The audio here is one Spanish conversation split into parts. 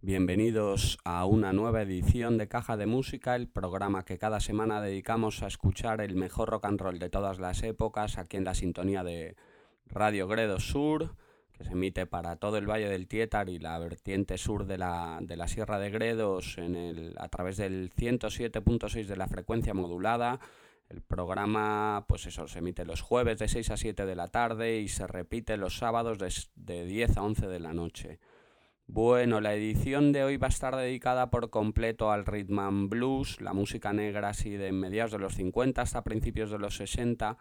Bienvenidos a una nueva edición de Caja de Música, el programa que cada semana dedicamos a escuchar el mejor rock and roll de todas las épocas aquí en la sintonía de Radio Gredo Sur, que se emite para todo el Valle del Tietar y la vertiente sur de la, Sierra de Gredos a través del 107.6 de la frecuencia modulada. El programa, pues eso, se emite los jueves de 6 a 7 de la tarde y se repite los sábados de, de 10 a 11 de la noche. Bueno, la edición de hoy va a estar dedicada por completo al rhythm and blues, la música negra así de mediados de los 50 hasta principios de los 60.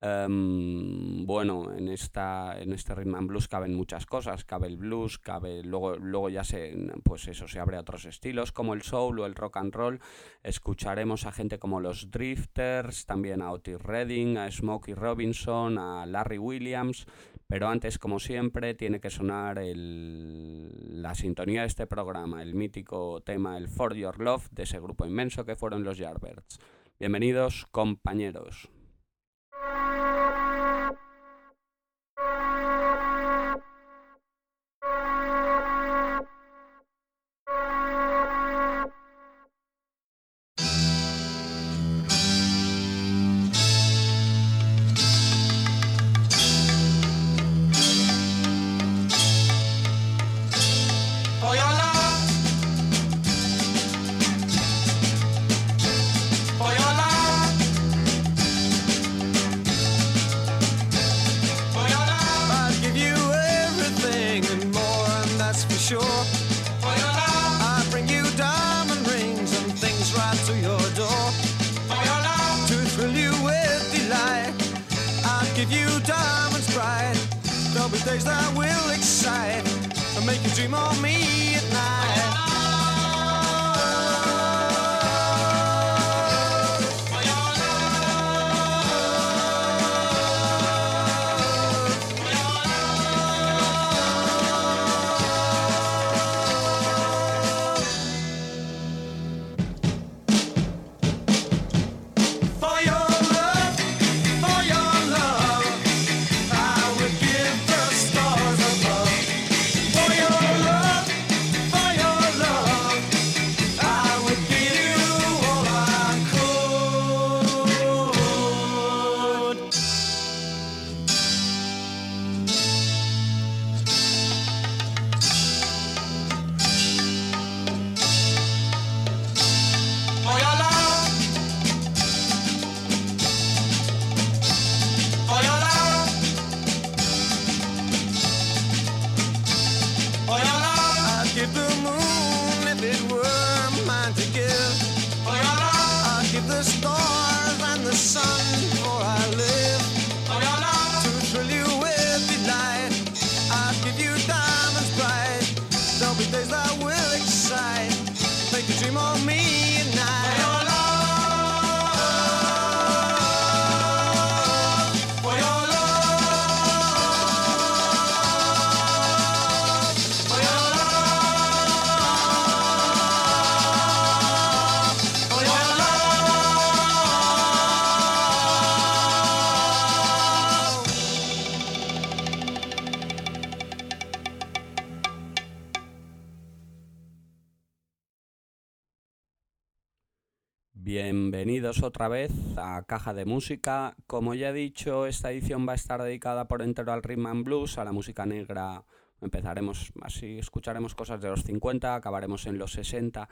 Um, bueno, en esta en este rhythm and blues caben muchas cosas, cabe el blues, cabe luego luego ya se pues eso se abre a otros estilos como el soul o el rock and roll. Escucharemos a gente como los Drifters, también a Otis Redding, a Smokey Robinson, a Larry Williams, pero antes, como siempre, tiene que sonar la sintonía de este programa, el mítico tema, el For Your Love, de ese grupo inmenso que fueron los Yardbirds. Bienvenidos, compañeros. I bring you diamond rings and things right to your door. To thrill you with delight, I'll give you diamonds bright. There'll be days that will excite and make you dream of me. Bienvenidos otra vez a Caja de Música. Como ya he dicho, esta edición va a estar dedicada por entero al rhythm and blues, a la música negra. Empezaremos así, escucharemos cosas de los 50, acabaremos en los 60.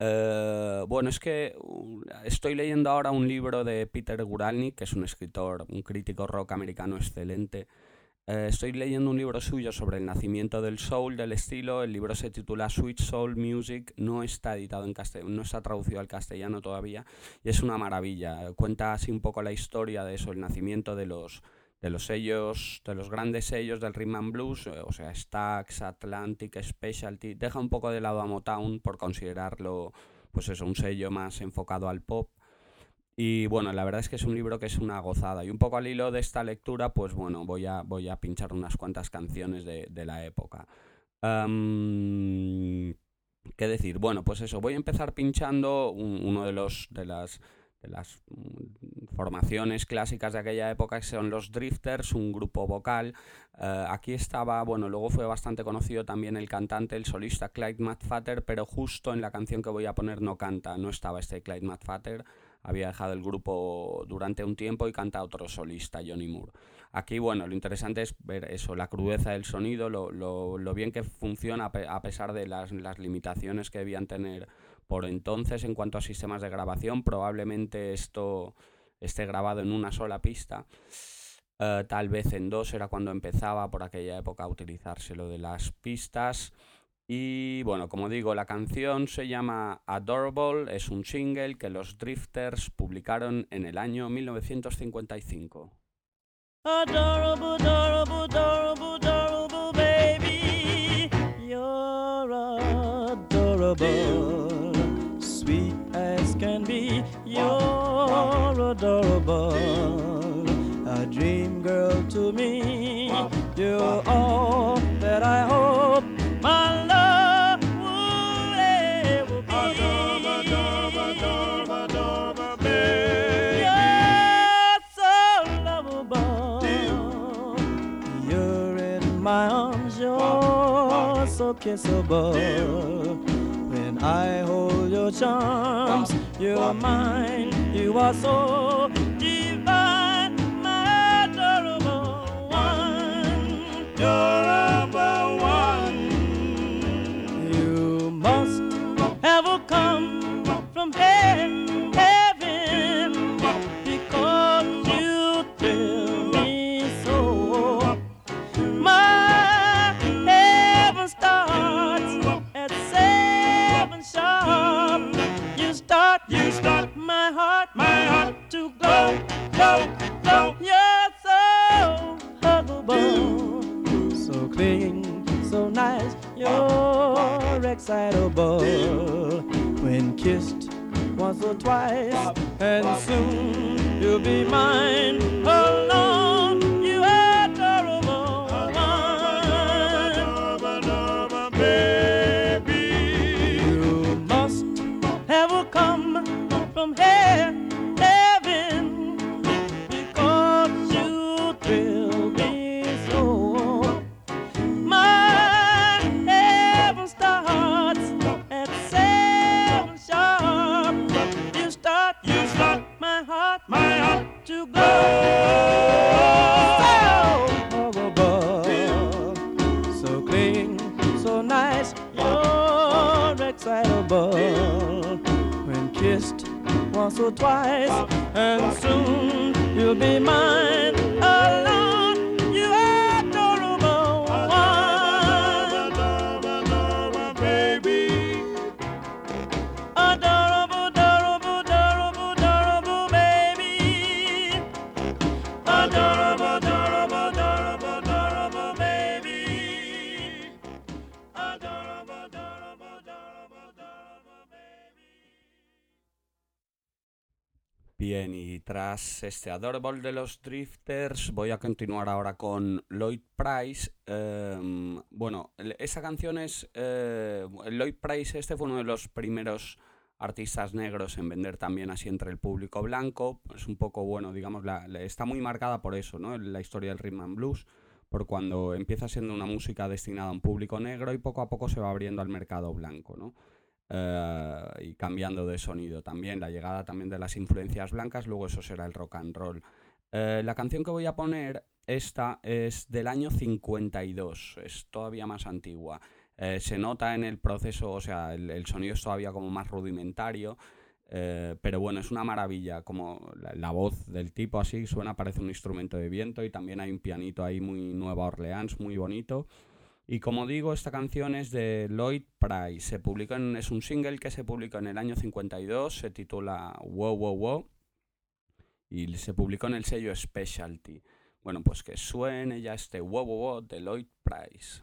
Eh, bueno, es que uh, estoy leyendo ahora un libro de Peter Guralny, que es un escritor, un crítico rock americano excelente. Eh, estoy leyendo un libro suyo sobre el nacimiento del soul, del estilo. El libro se titula Sweet Soul Music. No está editado en castellano, no está traducido al castellano todavía. Y es una maravilla. Cuenta así un poco la historia de eso, el nacimiento de los, de los sellos, de los grandes sellos del rhythm and blues, eh, o sea, Stax, Atlantic, Specialty. Deja un poco de lado a Motown por considerarlo, pues eso, un sello más enfocado al pop y bueno, la verdad es que es un libro que es una gozada. Y un poco al hilo de esta lectura, pues bueno, voy a, voy a pinchar unas cuantas canciones de, la época. ¿Qué decir? Bueno, pues eso, voy a empezar pinchando uno de los, de, las, las mm, formaciones clásicas de aquella época, que son los Drifters, un grupo vocal. Eh, aquí estaba, bueno, luego fue bastante conocido también el cantante, el solista Clyde Madfatter, pero justo en la canción que voy a poner no canta, no estaba este Clyde Madfatter, había dejado el grupo durante un tiempo y canta otro solista, Johnny Moore. Aquí, bueno, lo interesante es ver eso, la crudeza del sonido, lo, lo, bien que funciona a pesar de las, las limitaciones que debían tener por entonces, en cuanto a sistemas de grabación, probablemente esto esté grabado en una sola pista. Eh, tal vez en dos era cuando empezaba por aquella época a utilizarse lo de las pistas. Y bueno, como digo, la canción se llama Adorable, es un single que los Drifters publicaron en el año 1955. Adorable, adorable, adorable, adorable, baby. You're adorable. can be. You're adorable, a dream girl to me. You're all so kissable. When I hold your charms. You are mine. You are so divine, my adorable one. Number one. You must have come from heaven. Excitable when kissed once or twice, and soon you'll be mine alone. Este Adorable de los Drifters, voy a continuar ahora con Lloyd Price. Em, bueno, esa canción es. Eh, Lloyd Price, este fue uno de los primeros artistas negros en vender también así entre el público blanco. Es un poco, bueno, digamos, está muy marcada por eso, ¿no? La historia del rhythm and blues, por cuando empieza siendo una música destinada a un público negro y poco a poco se va abriendo al mercado blanco, ¿no? Eh, y cambiando de sonido también, la llegada también de las influencias blancas, luego eso será el rock and roll. Eh, la canción que voy a poner, esta es del año 52, es todavía más antigua. Eh, se nota en el proceso, o sea, el, sonido es todavía como más rudimentario, pero bueno, es una maravilla, como la, la, voz del tipo así suena, parece un instrumento de viento y también hay un pianito ahí muy Nueva Orleans, muy bonito. Y como digo, esta canción es de Lloyd Price. Se publicó es un single que se publicó en el año 52, se titula Wow Wow Wow y se publicó en el sello Specialty. Bueno, pues que suene ya este Wow Wow Wow de Lloyd Price.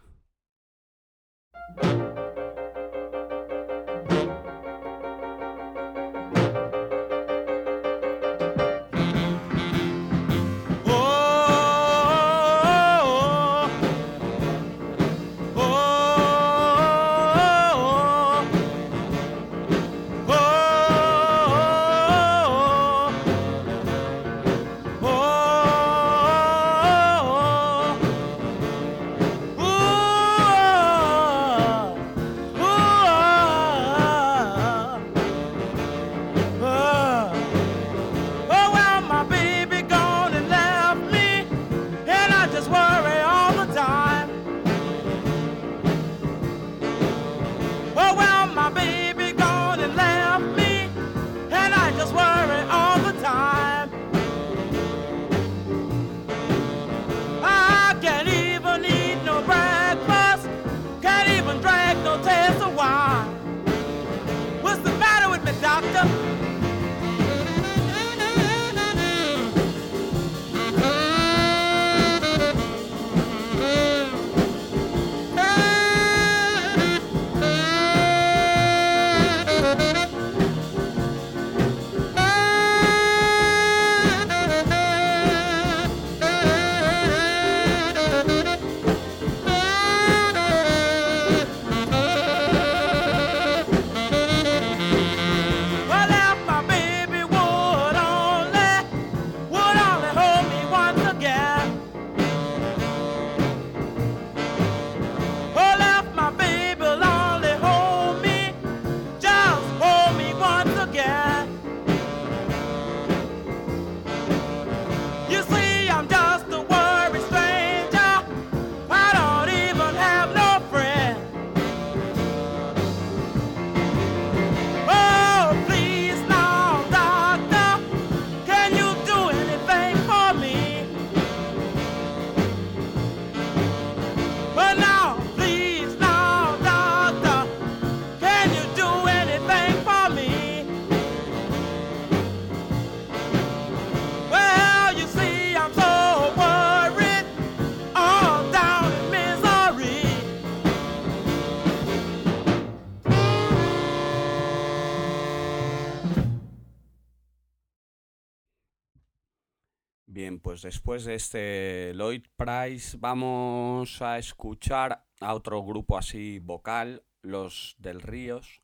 Después de este Lloyd Price vamos a escuchar a otro grupo así vocal, los del Ríos.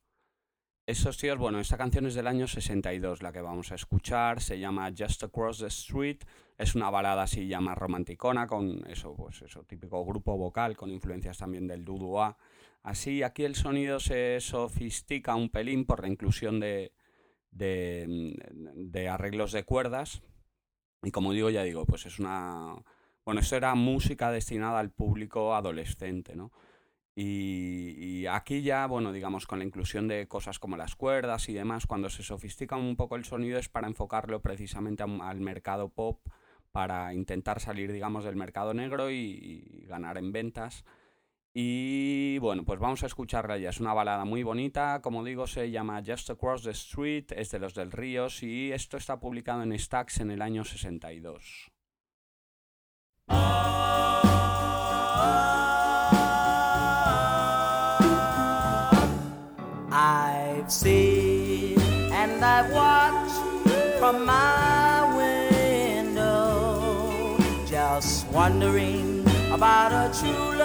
Esos tíos, bueno, esta canción es del año 62, la que vamos a escuchar, se llama Just Across the Street, es una balada así ya más romanticona, con eso, pues eso, típico grupo vocal, con influencias también del dudua. Así, aquí el sonido se sofistica un pelín por la inclusión de arreglos de cuerdas, y como digo, ya digo, pues es una... Bueno, eso era música destinada al público adolescente, ¿no? Y, aquí ya, bueno, digamos, con la inclusión de cosas como las cuerdas y demás, cuando se sofistica un poco el sonido es para enfocarlo precisamente al mercado pop, para intentar salir, digamos, del mercado negro y, ganar en ventas. Y bueno, pues vamos a escucharla ya. Es una balada muy bonita, como digo, se llama Just Across the Street, es de los del Ríos y esto está publicado en Stax en el año 62. I've seen and I've watched from my window, just wondering about a true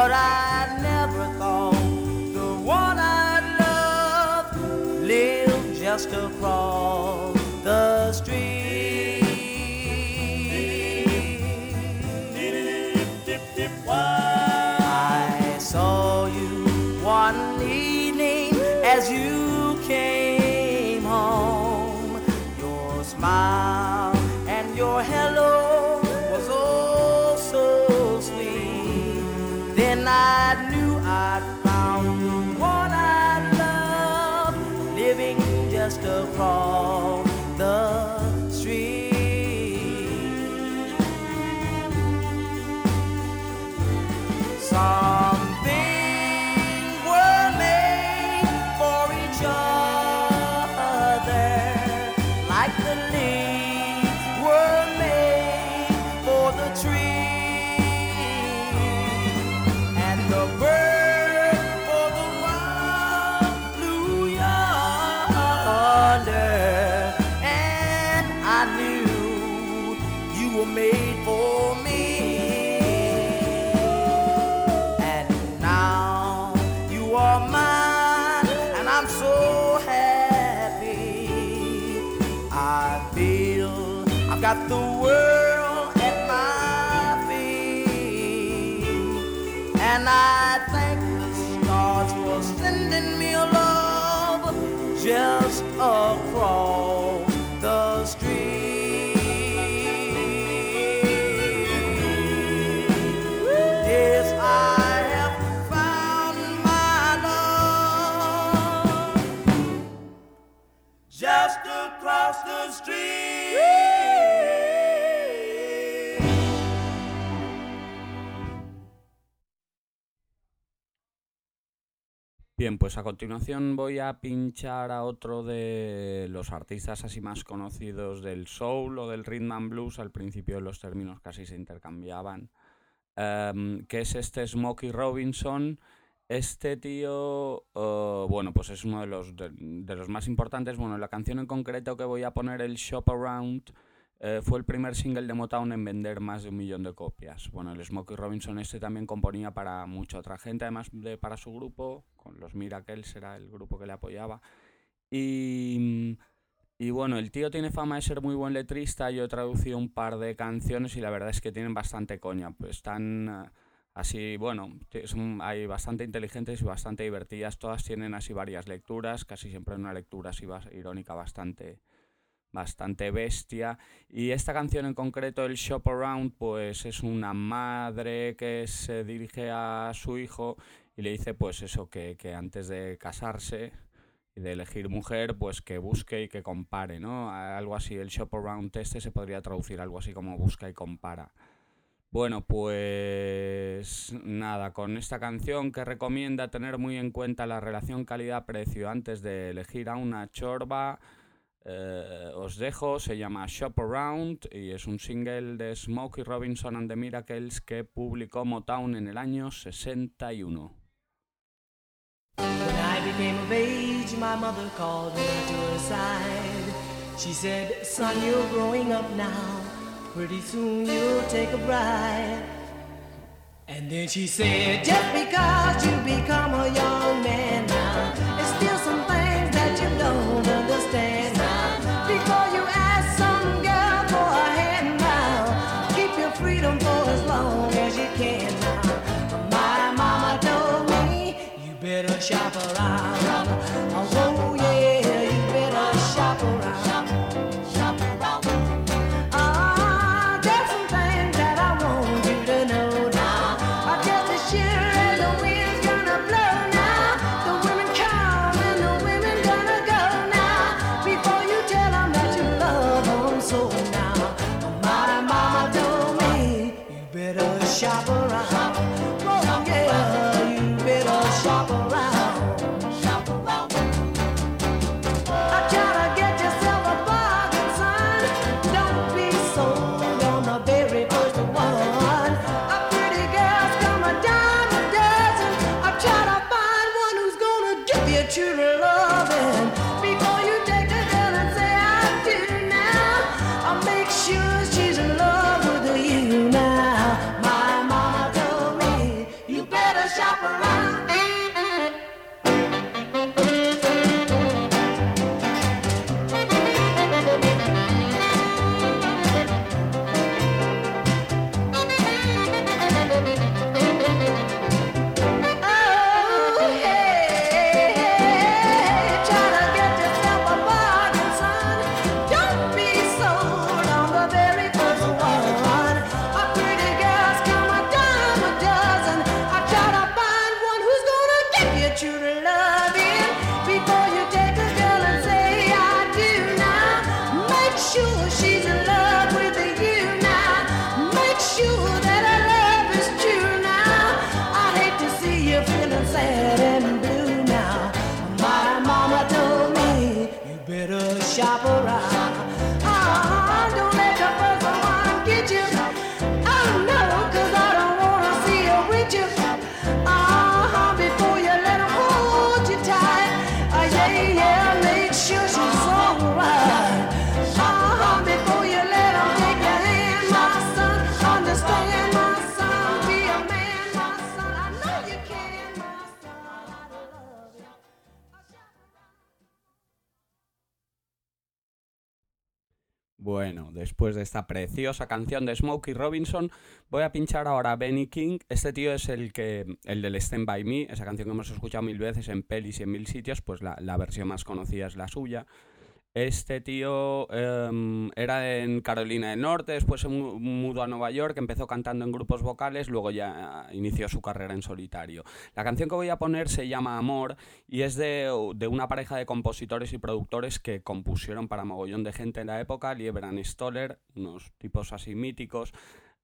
But I never thought the one I'd love lived just across Bien, pues a continuación voy a pinchar a otro de los artistas así más conocidos del soul o del rhythm and blues. Al principio los términos casi se intercambiaban. Em, que es este Smokey Robinson. Este tío, eh, bueno, pues es uno de los, de, los más importantes. Bueno, la canción en concreto que voy a poner, el Shop Around, eh, fue el primer single de Motown en vender más de un millón de copias. Bueno, el Smokey Robinson este también componía para mucha otra gente, además de para su grupo, con los Miracles era el grupo que le apoyaba. Y, y bueno, el tío tiene fama de ser muy buen letrista, yo he traducido un par de canciones y la verdad es que tienen bastante coña, pues están eh, así, bueno, son, hay bastante inteligentes y bastante divertidas, todas tienen así varias lecturas, casi siempre una lectura así irónica bastante bastante bestia. Y esta canción en concreto, el Shop Around, pues es una madre que se dirige a su hijo y le dice pues eso, que, que antes de casarse y de elegir mujer, pues que busque y que compare, ¿no? Algo así, el Shop Around este se podría traducir algo así como busca y compara. Bueno, pues nada, con esta canción que recomienda tener muy en cuenta la relación calidad-precio antes de elegir a una chorba, eh, os dejo, se llama Shop Around y es un single de Smokey Robinson and the Miracles que publicó Motown en el año 61. became of age, my mother called me to her side. She said, Son, you're growing up now. Pretty soon you'll take a bride. And then she said, Just because you become a young man now, shop después de esta preciosa canción de Smokey Robinson, voy a pinchar ahora a Benny King. Este tío es el que el del Stand By Me, esa canción que hemos escuchado mil veces en pelis y en mil sitios, pues la, la versión más conocida es la suya. Este tío em, era en Carolina del Norte, después se mu- mudó a Nueva York, empezó cantando en grupos vocales, luego ya inició su carrera en solitario. La canción que voy a poner se llama Amor y es de, de una pareja de compositores y productores que compusieron para mogollón de gente en la época, Lieber and Stoller, unos tipos así míticos.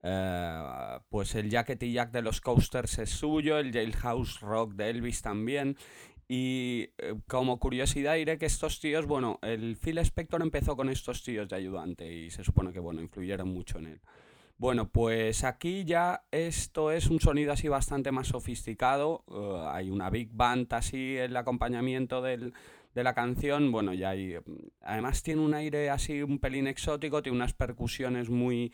Eh, pues el Jacket y Jack de los Coasters es suyo, el Jailhouse Rock de Elvis también. Y eh, como curiosidad diré que estos tíos, bueno, el Phil Spector empezó con estos tíos de ayudante y se supone que, bueno, influyeron mucho en él. Bueno, pues aquí ya esto es un sonido así bastante más sofisticado. eh, hay una big band así el acompañamiento del, de la canción. Bueno, ya hay. mm, Además tiene un aire así un pelín exótico, tiene unas percusiones muy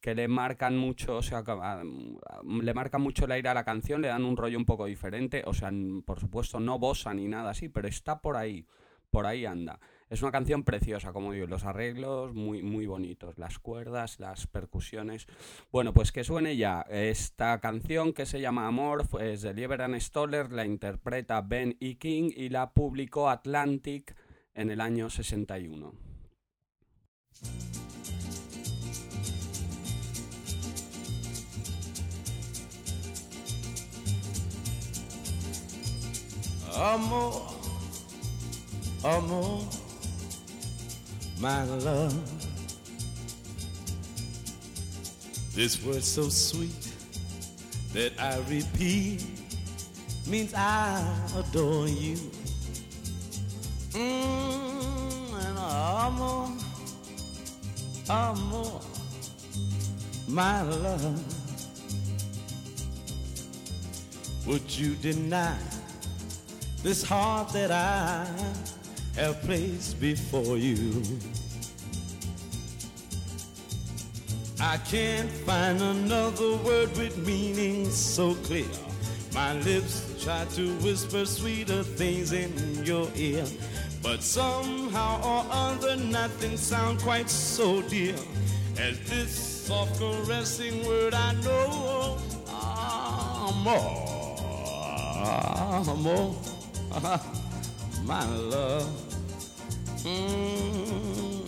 que le marcan mucho, o sea, ah, le marcan mucho el aire a la canción, le dan un rollo un poco diferente, o sea, por supuesto no bossa ni nada así, pero está por ahí, por ahí anda. Es una canción preciosa, como digo, los arreglos muy, muy bonitos, las cuerdas, las percusiones. Bueno, pues que suene ya esta canción que se llama Amor, es de Lieber and Stoller, la interpreta Ben E. King y la publicó Atlantic en el año 61. Amor, amor, my love. This word so sweet that I repeat means I adore you. Mm, and amor, amor, my love. Would you deny this heart that I have placed before you. I can't find another word with meaning so clear. My lips try to whisper sweeter things in your ear, but somehow or other nothing sounds quite so dear as this soft caressing word I know. Ah, amor, amor, ah, my love. Mm,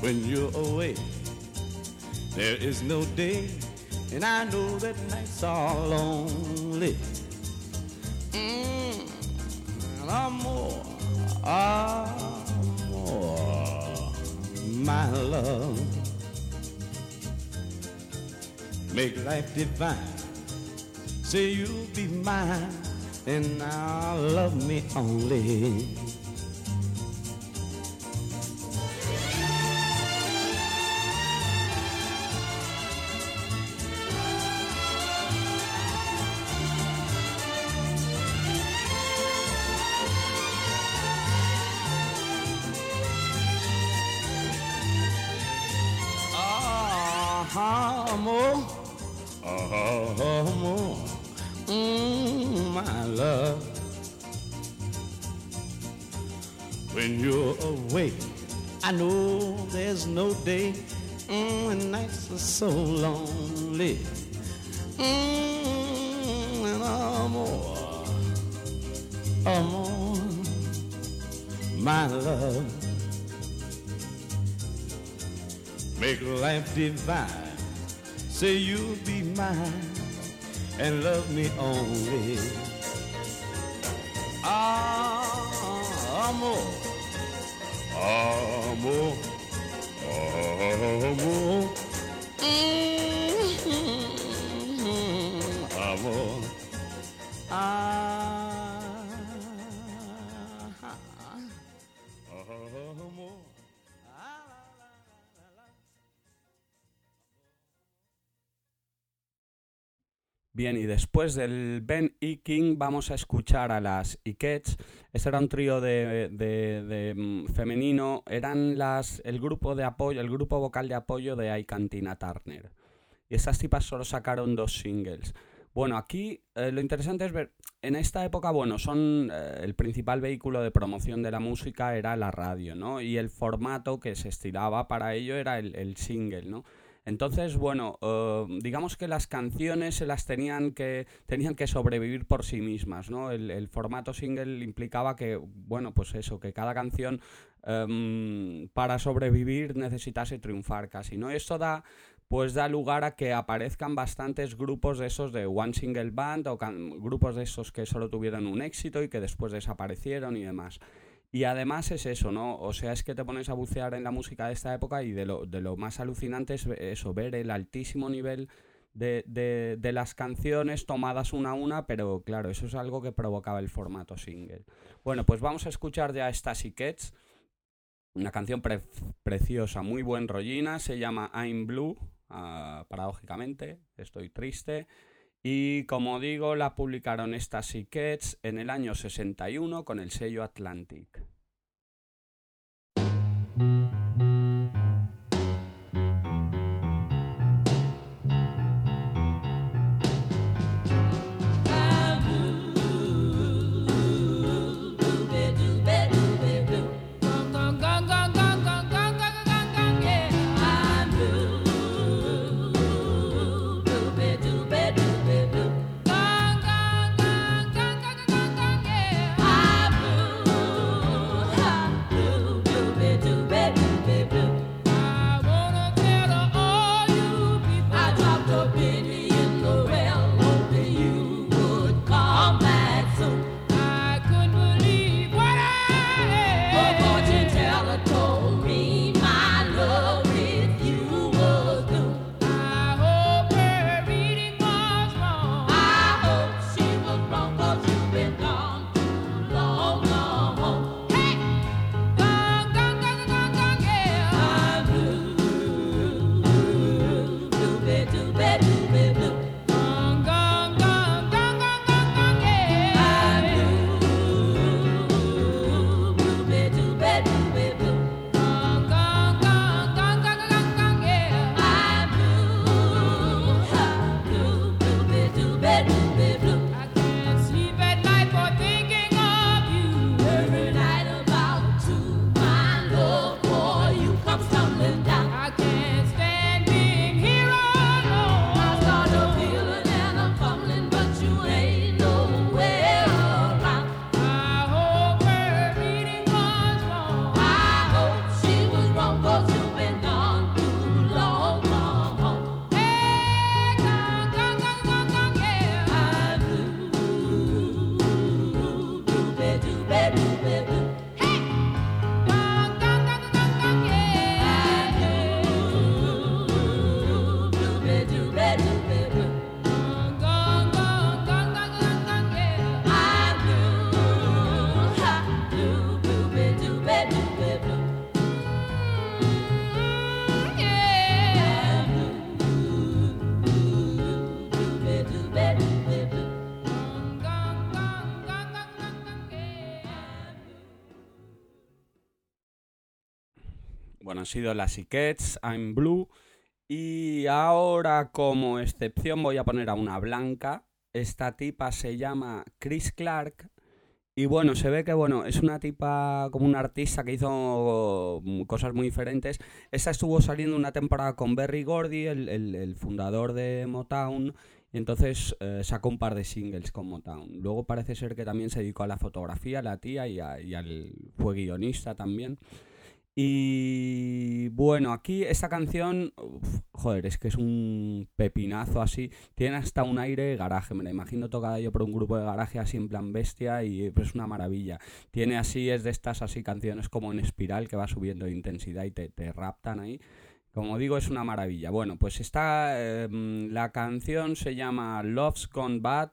when you're away, there is no day, and I know that nights are lonely. Mm, amor, amor, my love. Make life divine. Say you'll be mine, and now love me only. My love. make life divine. Say you'll be mine and love me only. Ah, amor, Bien, y después del Ben y King vamos a escuchar a las Ikets. Este era un trío de, de- mm, femenino. Eran las el grupo de apoyo, el grupo vocal de apoyo de I Cantina Turner. Y estas tipas solo sacaron dos singles. Bueno, aquí eh, lo interesante es ver, en esta época, bueno, son eh, el principal vehículo de promoción de la música era la radio, ¿no? Y el formato que se estiraba para ello era el, el single, ¿no? Entonces, bueno, eh, digamos que las canciones se las tenían que, tenían que sobrevivir por sí mismas, ¿no? El, formato single implicaba que, bueno, pues eso, que cada canción em, para sobrevivir necesitase triunfar casi, ¿no? Esto da, pues da lugar a que aparezcan bastantes grupos de esos de One Single Band o grupos de esos que solo tuvieron un éxito y que después desaparecieron y demás. Y además es eso, ¿no? O sea, es que te pones a bucear en la música de esta época y de lo, de lo más alucinante es eso, ver el altísimo nivel de, de- las canciones tomadas una a una, pero claro, eso es algo que provocaba el formato single. Bueno, pues vamos a escuchar ya Stasi Cats, una canción pre- preciosa, muy buen rollina, se llama I'm Blue, ah, paradójicamente, estoy triste. Y como digo, la publicaron estas Cats en el año 61 con el sello Atlantic. Bueno, han sido las Iquets, I'm Blue. Y ahora, como excepción, voy a poner a una blanca. Esta tipa se llama Chris Clark. Y bueno, se ve que bueno, es una tipa como una artista que hizo mm, cosas muy diferentes. Esta estuvo saliendo una temporada con Berry Gordy, el, fundador de Motown, y entonces eh, sacó un par de singles con Motown. Luego parece ser que también se dedicó a la fotografía, la tía, y, y al, fue guionista también. Y bueno, aquí esta canción, joder, es que es un pepinazo así. Tiene hasta un aire garaje, me la imagino tocada yo por un grupo de garaje así en plan bestia y pues, es una maravilla. Tiene así, es de estas así canciones como en espiral que va subiendo de intensidad y te, te raptan ahí. Como digo, es una maravilla. Bueno, pues está, em, la canción se llama Love's Gone Bad,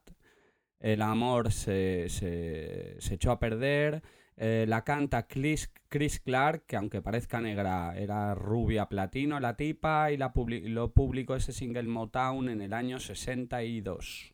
el amor se, se, se echó a perder. Eh, la canta Chris, Chris, Clark, que aunque parezca negra, era rubia platino la tipa, y la lo publicó ese single Motown en el año 62.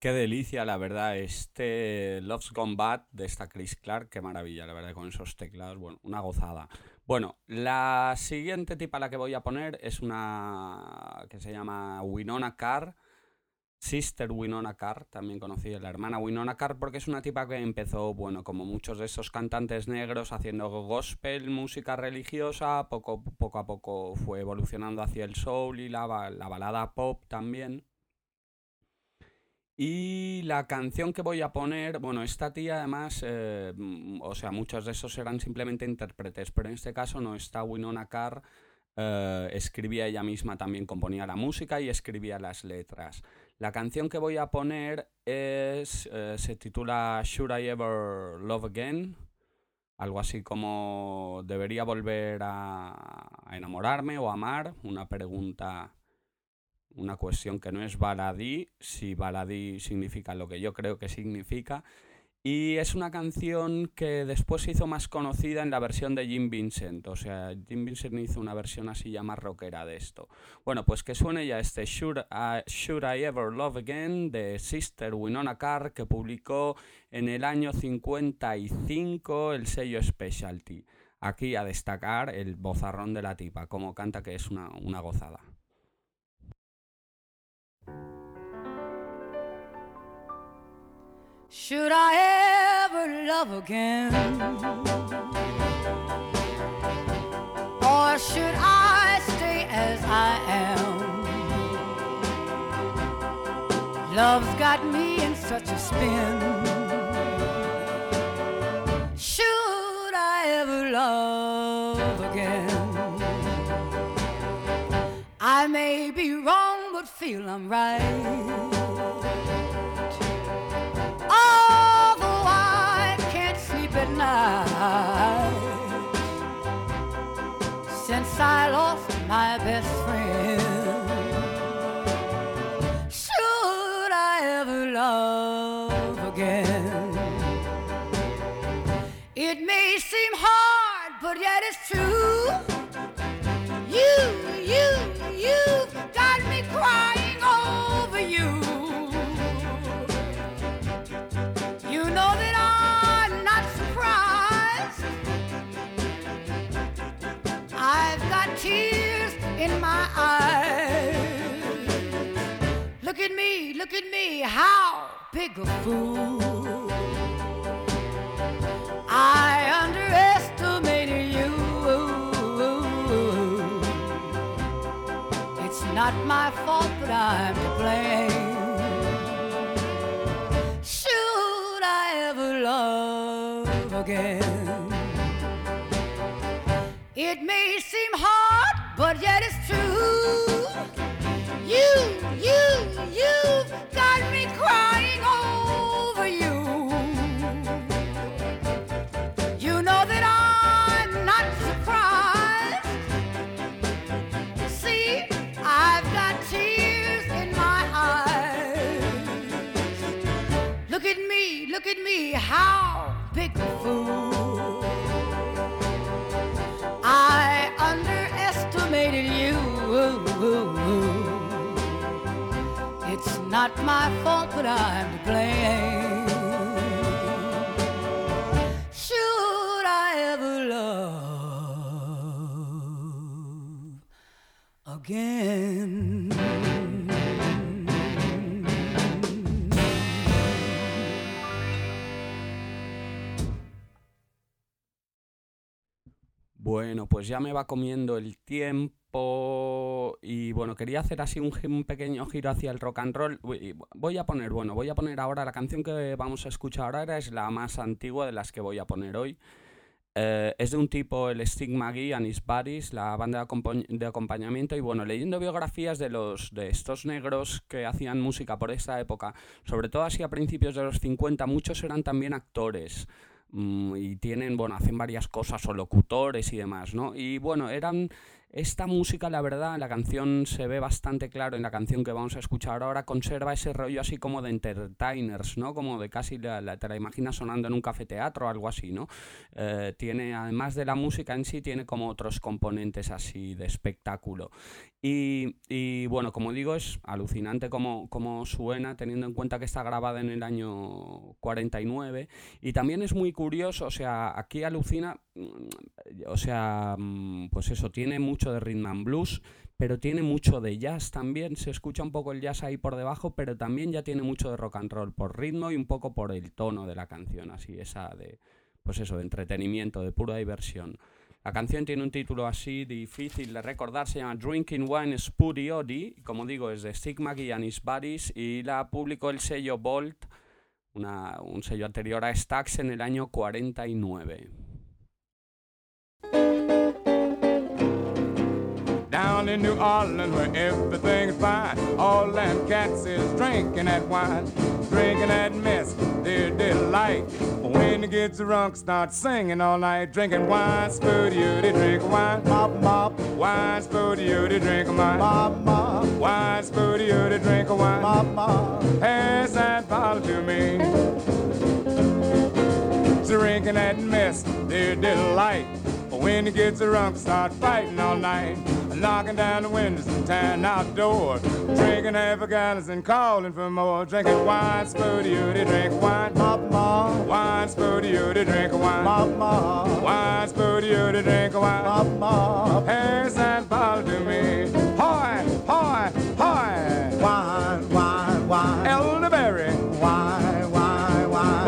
Qué delicia, la verdad, este Love's Gone Bad de esta Chris Clark, qué maravilla, la verdad, con esos teclados, bueno, una gozada. Bueno, la siguiente tipa a la que voy a poner es una que se llama Winona Carr, Sister Winona Carr, también conocida, la hermana Winona Carr, porque es una tipa que empezó, bueno, como muchos de esos cantantes negros, haciendo gospel, música religiosa, poco, poco a poco fue evolucionando hacia el soul y la, la balada pop también. Y la canción que voy a poner, bueno, esta tía además, eh, mm, o sea, muchos de esos eran simplemente intérpretes, pero en este caso no está Winona Carr, eh, escribía ella misma también, componía la música y escribía las letras. La canción que voy a poner es, eh, se titula Should I Ever Love Again? Algo así como ¿debería volver a enamorarme o amar? Una pregunta una cuestión que no es baladí, si baladí significa lo que yo creo que significa. Y es una canción que después se hizo más conocida en la versión de Jim Vincent. O sea, Jim Vincent hizo una versión así ya más rockera de esto. Bueno, pues que suene ya este Should I, Should I Ever Love Again de Sister Winona Carr que publicó en el año 55 el sello Specialty. Aquí a destacar el bozarrón de la tipa, como canta que es una, una gozada. Should I ever love again? Or should I stay as I am? Love's got me in such a spin. Should I ever love again? I may be wrong, but feel I'm right. Since I lost my best friend. Should I ever love again? It may seem hard, but yet Look at me, look at me, how big a fool. I underestimated you. It's not my fault, but I'm to blame. Should I ever love again? It may seem hard, but yet it's true. You, you, you've got me crying over you. You know that I'm not surprised. See, I've got tears in my eyes. Look at me, look at me, how big a fool. Not my fault, but I'm to blame. Should I ever love again? Bueno, pues ya me va comiendo el tiempo y bueno, quería hacer así un, pequeño giro hacia el rock and roll. Voy a poner, bueno, voy a poner ahora la canción que vamos a escuchar ahora es la más antigua de las que voy a poner hoy. Eh, es de un tipo, el Stig McGee and His Buddies, la banda de acompañamiento. Y bueno, leyendo biografías de, los, de estos negros que hacían música por esta época, sobre todo así a principios de los 50, muchos eran también actores. mm, y tienen, bueno, hacen varias cosas o locutores y demás, ¿no? Y bueno, eran esta música, la verdad, la canción se ve bastante claro en la canción que vamos a escuchar ahora, conserva ese rollo así como de entertainers, ¿no? Como de casi la, la- te la imaginas sonando en un cafeteatro o algo así, ¿no? Eh, tiene, además de la música en sí, tiene como otros componentes así de espectáculo. Y, y, bueno, como digo, es alucinante como, como suena, teniendo en cuenta que está grabada en el año 49. Y también es muy curioso, o sea, aquí alucina, o sea, mm, pues eso, tiene mucho de rhythm and blues, pero tiene mucho de jazz también. Se escucha un poco el jazz ahí por debajo, pero también ya tiene mucho de rock and roll por ritmo y un poco por el tono de la canción, así, esa de, pues eso, de entretenimiento, de pura diversión. La canción tiene un título así difícil de recordar, se llama Drinking Wine Spooty Oddy, como digo es de Stig McGee and His Buddies y la publicó el sello Bolt, una- un sello anterior a Stax en el año 49. Down in New Orleans where everything's fine. All them cats is drinking that wine, drinking that mess, their delight. When they gets drunk, start singing all night, drinking wine, spooty, they drink wine, mop, mop. Wine, spooty, they drink wine, mop, mop. Wine, spooty, they drink wine, mop, mop. Pass that bottle to me. Drinking that mess, their delight. When they get drunk, start fighting all night, knocking down the windows and tearing out doors, drinking half a gallons and calling for more, drinking wine, spooty, they drink wine, mop. Wine, spooty, they drink wine, mop. Wine, spooty, they drink wine, mop. Pass that bottle to me. Hoy, hoy, hoy. Wine, wine, wine. Elderberry. Wine, wine, wine.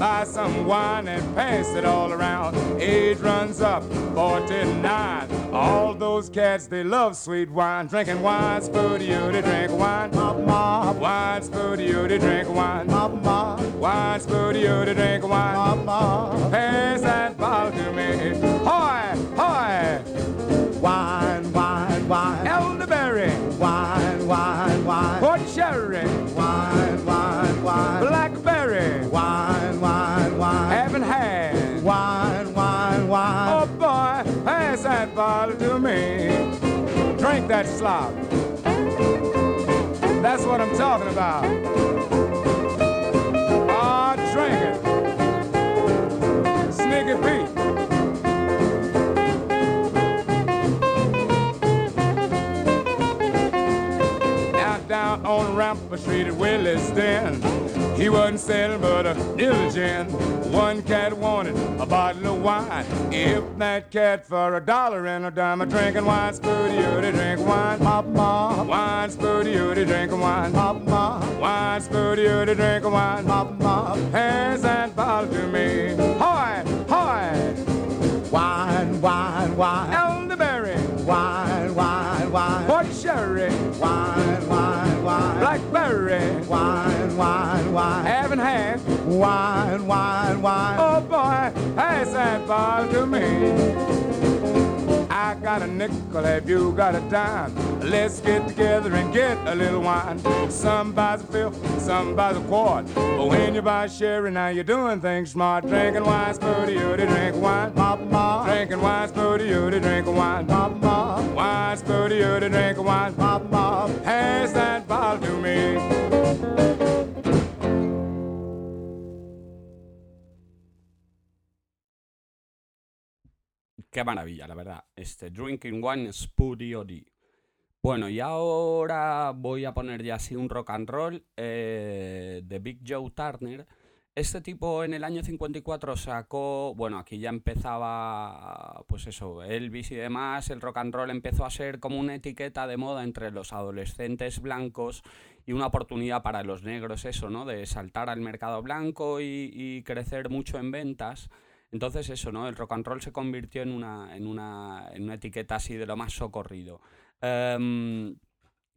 Some wine and pass it all around. Age runs up, 49. All those cats, they love sweet wine. Drinking wine's for you to drink wine. Mama. Wine's for you to drink wine. Mama. Wine's for you to drink wine. Mama. Pass that bottle to me. Hoy, hoy. Wine, wine, wine. Drink that slop. That's what I'm talking about. Ah, drink it. Sneaky Pete. Out down on Rampart Street at Willie's Den. He wasn't selling but a diligent. One cat wanted a bottle of wine. If that cat for a dollar and a dime, a drinking wine's for you to drink wine. Mama. Wine's for you to drink wine. Mama. Wine's for you to drink wine. Mama. Hands that bottle to me. Hoy, hoy. Wine, wine, wine. Elderberry. Wine, wine, wine. Port cherry. Wine, wine, wine. Blackberry. Wine, wine, wine. Haven't had. Wine, wine, wine. Oh boy, pass that bottle to me. I got a nickel, have you got a dime? Let's get together and get a little wine. Some buys a fifth, some buys a quart. But when you buy sherry, now you're doing things smart. Drinking wine's for you to drink wine. Mama. Drinking wine's for you to drink wine. Mama. Wine's for you to drink wine. Mama. Pass that bottle to me. Qué maravilla, la verdad. Este Drinking Wine Studio D. Bueno, y ahora voy a poner ya así un rock and roll eh, de Big Joe Turner. Este tipo en el año 54 sacó, bueno, aquí ya empezaba, pues eso, Elvis y demás, el rock and roll empezó a ser como una etiqueta de moda entre los adolescentes blancos y una oportunidad para los negros, eso, ¿no? De saltar al mercado blanco y, y crecer mucho en ventas. Entonces eso, ¿no? El rock and roll se convirtió en una, en una, en una etiqueta así de lo más socorrido. Em,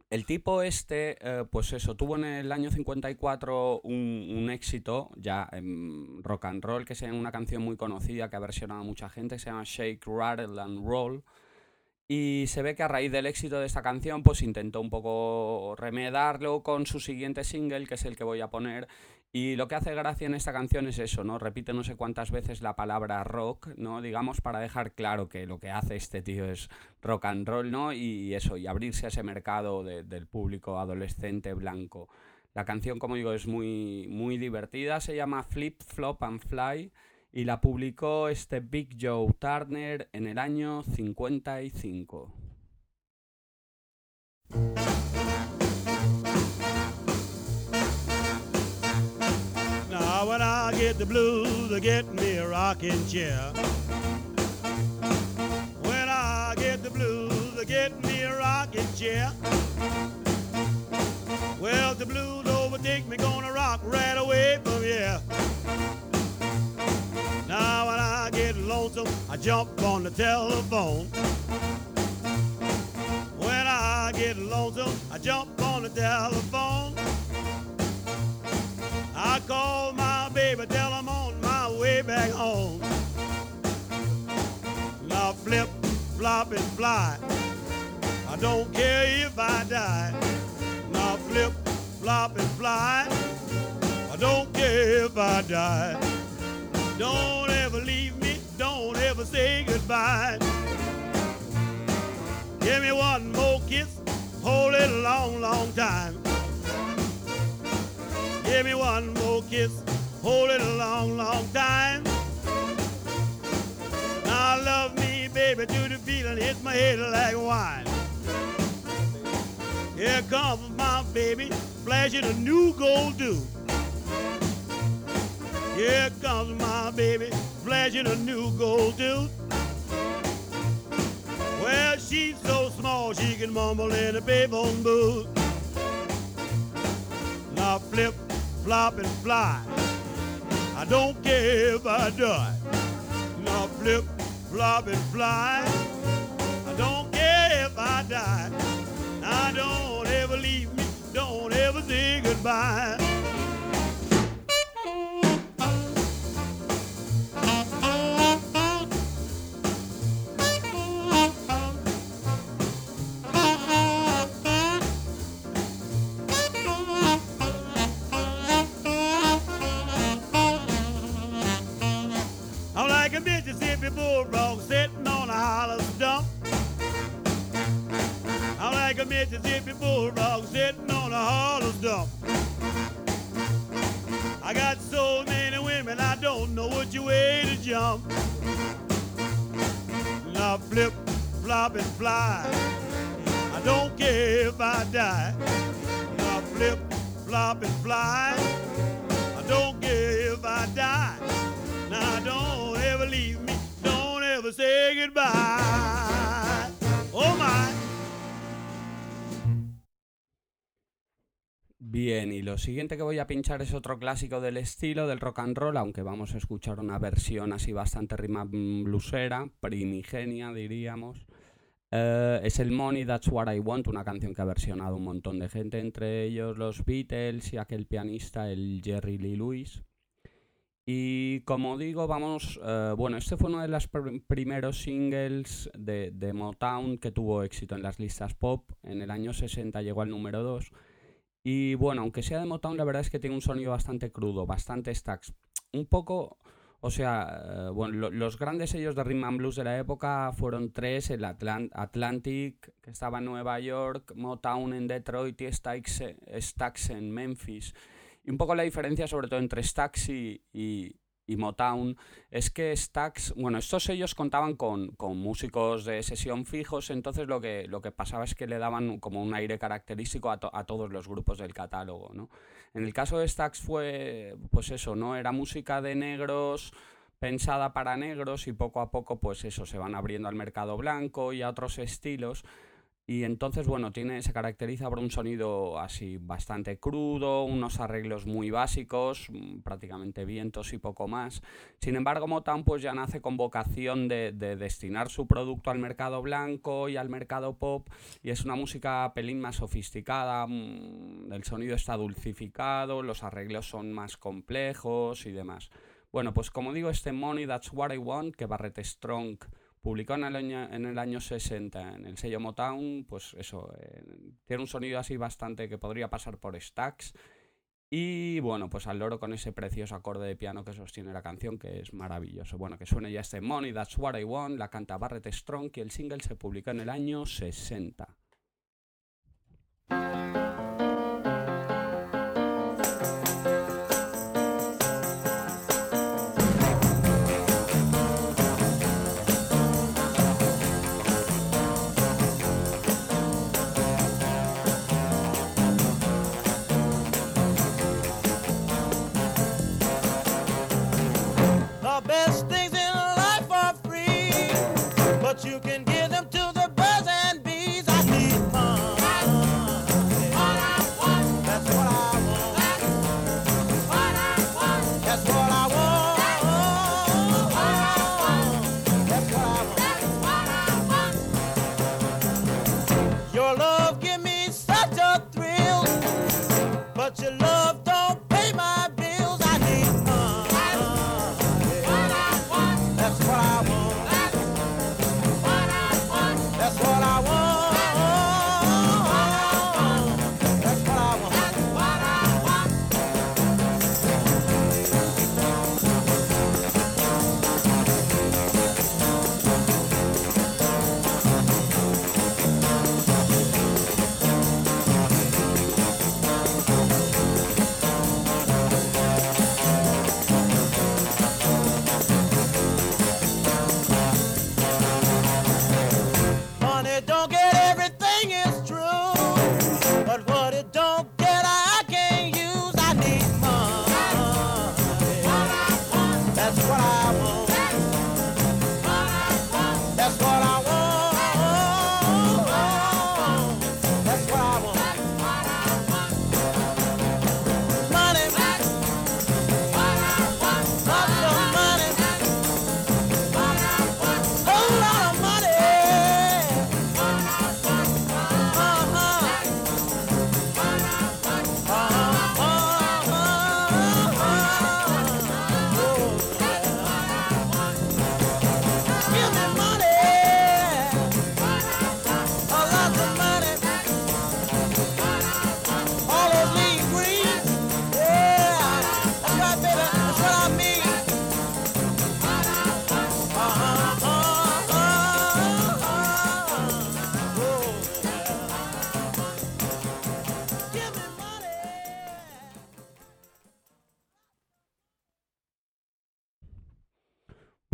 el tipo este, eh, pues eso, tuvo en el año 54 un, éxito ya en rock and roll, que es una canción muy conocida que ha versionado a mucha gente, que se llama Shake, Rattle and Roll. Y se ve que a raíz del éxito de esta canción, pues intentó un poco remedarlo con su siguiente single, que es el que voy a poner. Y lo que hace gracia en esta canción es eso, ¿no? Repite no sé cuántas veces la palabra rock, ¿no? Digamos, para dejar claro que lo que hace este tío es rock and roll, ¿no? Y eso, y abrirse a ese mercado de- del público adolescente blanco. La canción, como digo, es muy, muy divertida, se llama Flip, Flop and Fly y la publicó este Big Joe Turner en el año 55. I get the blues, I get me a rocking chair. When I get the blues, I get me a rocking chair. Well, the blues overtake me, gonna rock right away from here. Now when I get lonesome, I jump on the telephone. When I get lonesome, I jump on the telephone. I call my baby, tell I'm on my way back home. Now flip, flop, and fly. I don't care if I die. Now flip, flop, and fly. I don't care if I die. Don't ever leave me, don't ever say goodbye. Give me one more kiss, hold it a long, long time. Give me one more kiss, hold it a long, long time. Now love me, baby, to the feeling hits my head like wine. Here comes my baby, flashing a new gold tooth. Here comes my baby, flashing a new gold tooth. Well, she's so small she can mumble in a payphone booth. Now flip, flop, and fly. I don't care if I die. Now flip, flop, and fly. I don't care if I die. Now don't ever leave me. Don't ever say goodbye. Mississippi bulldog sitting on a hollow stump. I'm like a Mississippi bulldog sitting on a hollow stump. I got so many women, I don't know which way to jump. Now flip, flop, and fly. I don't care if I die. Now flip, flop, and fly. I don't care if I die. Now I don't Oh. Bien, y lo siguiente que voy a pinchar es otro clásico del estilo del rock and roll, aunque vamos a escuchar una versión así bastante rima mm, blusera, primigenia diríamos. Eh, es el Money That's What I Want, una canción que ha versionado un montón de gente, entre ellos los Beatles y aquel pianista, el Jerry Lee Lewis. Y como digo, vamos, eh, bueno, este fue uno de los pr- primeros singles de, de Motown que tuvo éxito en las listas pop. En el año 60 llegó al número 2. Y bueno, aunque sea de Motown, la verdad es que tiene un sonido bastante crudo, bastante stacks. Un poco, o sea, eh, bueno, lo- los grandes sellos de Rhythm and Blues de la época fueron tres, el Atlan- Atlantic, que estaba en Nueva York, Motown en Detroit y Stax, Stax en Memphis. Y un poco la diferencia, sobre todo entre Stax y, Motown, es que Stax, bueno, estos sellos contaban con, con músicos de sesión fijos, entonces lo que, lo que pasaba es que le daban como un aire característico a, a todos los grupos del catálogo, ¿no? En el caso de Stax fue, pues eso, ¿no? Era música de negros pensada para negros y poco a poco, pues eso, se van abriendo al mercado blanco y a otros estilos. Y entonces, bueno, tiene, se caracteriza por un sonido así bastante crudo, unos arreglos muy básicos, mm, prácticamente vientos y poco más. Sin embargo, Motown pues ya nace con vocación de, de destinar su producto al mercado blanco y al mercado pop y es una música pelín más sofisticada, mm, el sonido está dulcificado, los arreglos son más complejos y demás. Bueno, pues como digo, este Money That's What I Want que Barrett Strong publicó en el año, en el año 60 en el sello Motown, pues eso, eh, tiene un sonido así bastante que podría pasar por Stax. Y bueno, pues al loro con ese precioso acorde de piano que sostiene la canción, que es maravilloso. Bueno, que suene ya este Money, That's What I Want, la canta Barrett Strong y el single se publicó en el año 60. broken.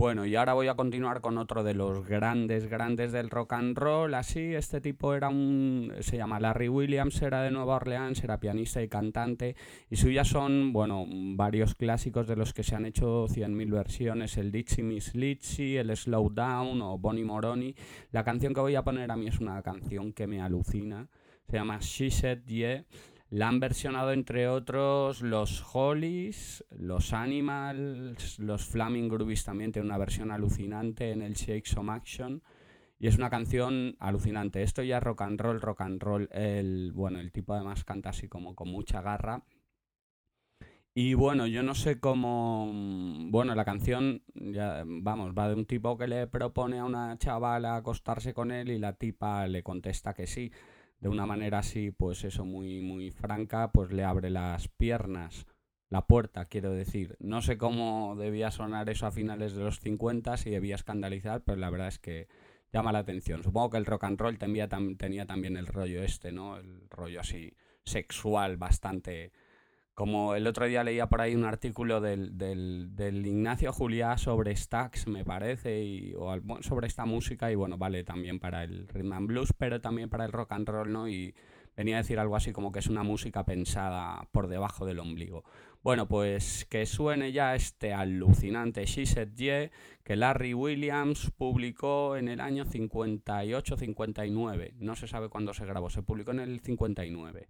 Bueno, y ahora voy a continuar con otro de los grandes, grandes del rock and roll. Así, este tipo era un. se llama Larry Williams, era de Nueva Orleans, era pianista y cantante. Y suyas son, bueno, varios clásicos de los que se han hecho 100.000 versiones: el Ditsy Miss Litzy, el Slow Down o Bonnie Moroni. La canción que voy a poner a mí es una canción que me alucina. Se llama She Said Yeah. La han versionado entre otros los Hollies, los Animals, los Flaming Groovies también tienen una versión alucinante en el Shake Some Action. Y es una canción alucinante. Esto ya rock and roll, rock and roll. El, bueno, el tipo además canta así como con mucha garra. Y bueno, yo no sé cómo. Bueno, la canción, ya, vamos, va de un tipo que le propone a una chavala acostarse con él y la tipa le contesta que sí de una manera así, pues eso, muy, muy franca, pues le abre las piernas, la puerta, quiero decir. No sé cómo debía sonar eso a finales de los 50, si debía escandalizar, pero la verdad es que llama la atención. Supongo que el rock and roll tenía, tenía también el rollo este, ¿no? El rollo así sexual, bastante como el otro día leía por ahí un artículo del, del, Ignacio Juliá sobre Stax, me parece, y, o sobre esta música, y bueno, vale también para el rhythm and blues, pero también para el rock and roll, ¿no? Y venía a decir algo así como que es una música pensada por debajo del ombligo. Bueno, pues que suene ya este alucinante She Said Yeah que Larry Williams publicó en el año 58-59. No se sabe cuándo se grabó, se publicó en el 59.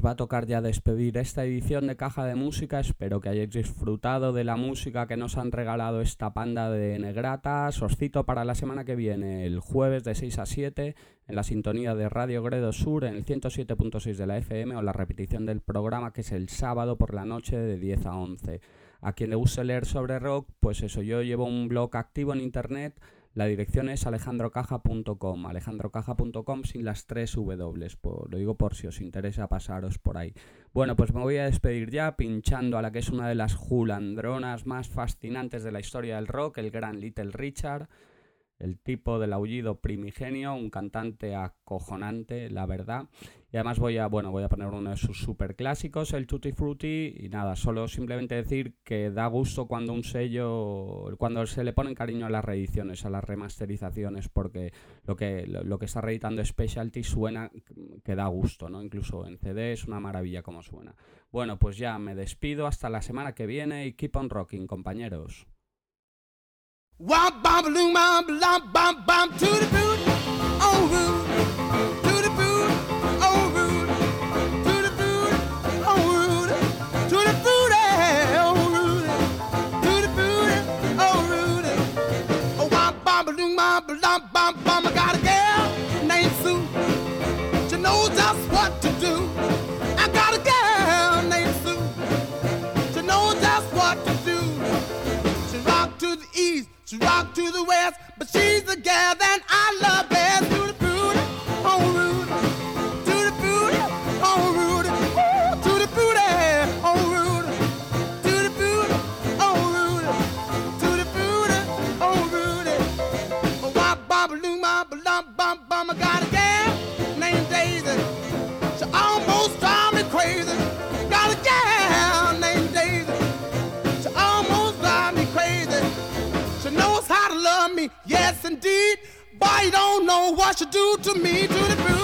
Pues va a tocar ya despedir esta edición de Caja de Música. Espero que hayáis disfrutado de la música que nos han regalado esta panda de negratas. Os cito para la semana que viene, el jueves de 6 a 7, en la sintonía de Radio Gredo Sur, en el 107.6 de la FM, o la repetición del programa, que es el sábado por la noche de 10 a 11. A quien le guste leer sobre rock, pues eso, yo llevo un blog activo en internet. La dirección es alejandrocaja.com, alejandrocaja.com sin las tres W, lo digo por si os interesa pasaros por ahí. Bueno, pues me voy a despedir ya pinchando a la que es una de las julandronas más fascinantes de la historia del rock, el gran Little Richard, el tipo del aullido primigenio, un cantante acojonante, la verdad. Y además voy a, bueno, voy a poner uno de sus super clásicos, el Tutti Frutti, y nada, solo simplemente decir que da gusto cuando un sello, cuando se le ponen cariño a las reediciones, a las remasterizaciones, porque lo que, lo, lo que está reeditando Specialty suena que da gusto, ¿no? Incluso en CD es una maravilla como suena. Bueno, pues ya me despido hasta la semana que viene y keep on rocking, compañeros. Womp bom balloon bom bom bom bom to the boot, oh root, to the boot, oh root, to the boot, oh root, to the boot, oh root, to the boot, oh root. Oh womp bom balloon bom bom bom bom. the West, but she's the girl that I love best. indeed. Boy, you don't know what you do to me, to the food.